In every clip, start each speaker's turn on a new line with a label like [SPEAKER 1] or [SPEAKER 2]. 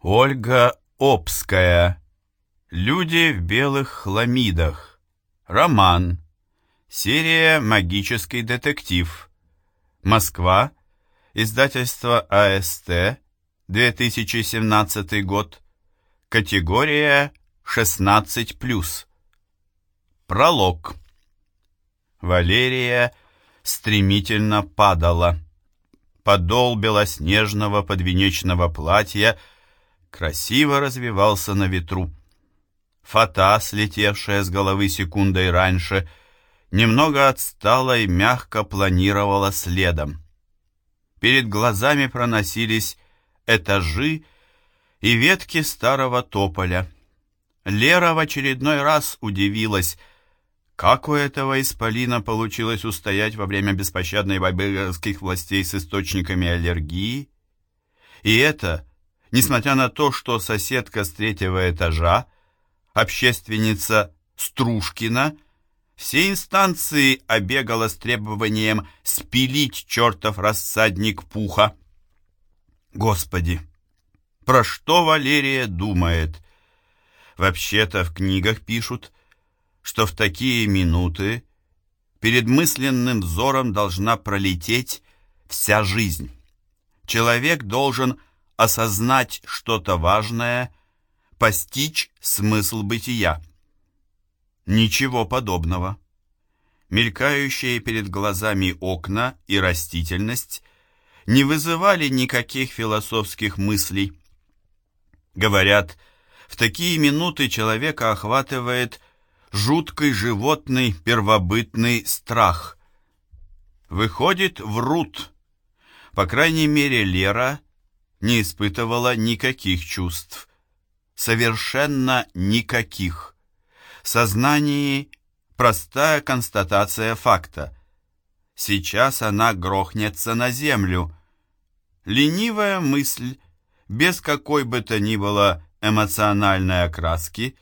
[SPEAKER 1] Ольга Обская. Люди в белых хламидах. Роман. Серия «Магический детектив». Москва. Издательство АСТ. 2017 год. Категория 16+. Пролог. Валерия стремительно падала. Подол белоснежного подвенечного платья – красиво развивался на ветру. Фата, слетевшая с головы секундой раньше, немного отстала и мягко планировала следом. Перед глазами проносились этажи и ветки старого тополя. Лера в очередной раз удивилась, как у этого исполина получилось устоять во время беспощадной борьбы городских властей с источниками аллергии. И это несмотря на то, что соседка с третьего этажа, общественница Стружкина, все инстанции обегала с требованием спилить чертов рассадник пуха. Господи, про что Валерия думает? Вообще-то в книгах пишут, что в такие минуты перед мысленным взором должна пролететь вся жизнь. Человек должен осознать что-то важное, постичь смысл бытия. Ничего подобного. Мелькающие перед глазами окна и растительность не вызывали никаких философских мыслей. Говорят, в такие минуты человека охватывает жуткий животный первобытный страх. Выходит, врут. По крайней мере, Лера не испытывала никаких чувств. Совершенно никаких. В сознании простая констатация факта. Сейчас она грохнется на землю. Ленивая мысль, без какой бы то ни было эмоциональной окраски,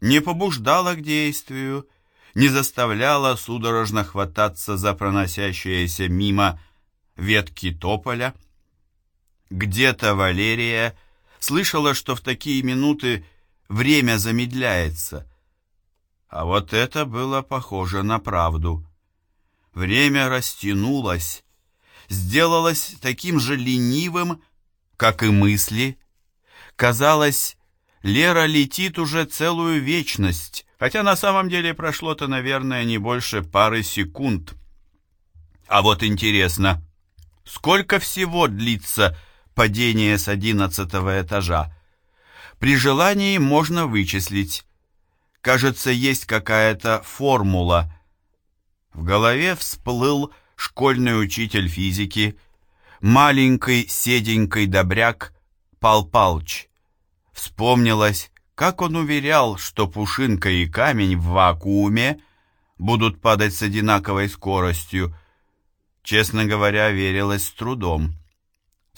[SPEAKER 1] не побуждала к действию, не заставляла судорожно хвататься за проносящиеся мимо ветки тополя, где-то Валерия слышала, что в такие минуты время замедляется. А вот это было похоже на правду. Время растянулось, сделалось таким же ленивым, как и мысли. Казалось, Лера летит уже целую вечность, хотя на самом деле прошло-то, наверное, не больше пары секунд. А вот интересно, сколько всего длится падение с одиннадцатого этажа. При желании можно вычислить. Кажется, есть какая-то формула. В голове всплыл школьный учитель физики, маленький седенький добряк Пал Палч. Вспомнилось, как он уверял, что пушинка и камень в вакууме будут падать с одинаковой скоростью. Честно говоря, верилось с трудом.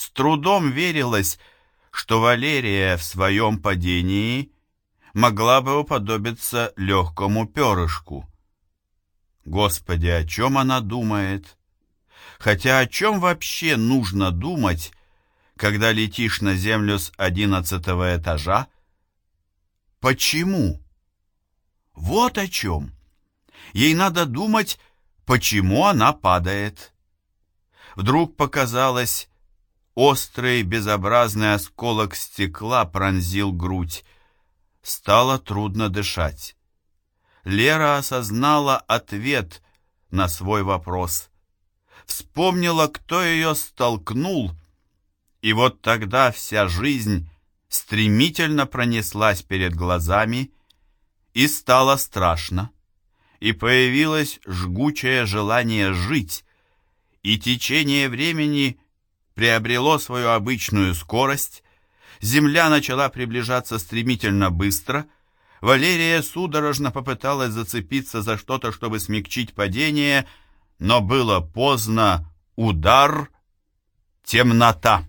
[SPEAKER 1] С трудом верилось, что Валерия в своем падении могла бы уподобиться легкому перышку. Господи, о чем она думает? Хотя о чем вообще нужно думать, когда летишь на землю с одиннадцатого этажа? Почему? Вот о чем. Ей надо думать, почему она падает. Вдруг показалось, Острый, безобразный осколок стекла пронзил грудь. Стало трудно дышать. Лера осознала ответ на свой вопрос. Вспомнила, кто ее столкнул, и вот тогда вся жизнь стремительно пронеслась перед глазами, и стало страшно, и появилось жгучее желание жить, и течение времени приобрело свою обычную скорость, земля начала приближаться стремительно быстро, Валерия судорожно попыталась зацепиться за что-то, чтобы смягчить падение, но было поздно, удар, темнота.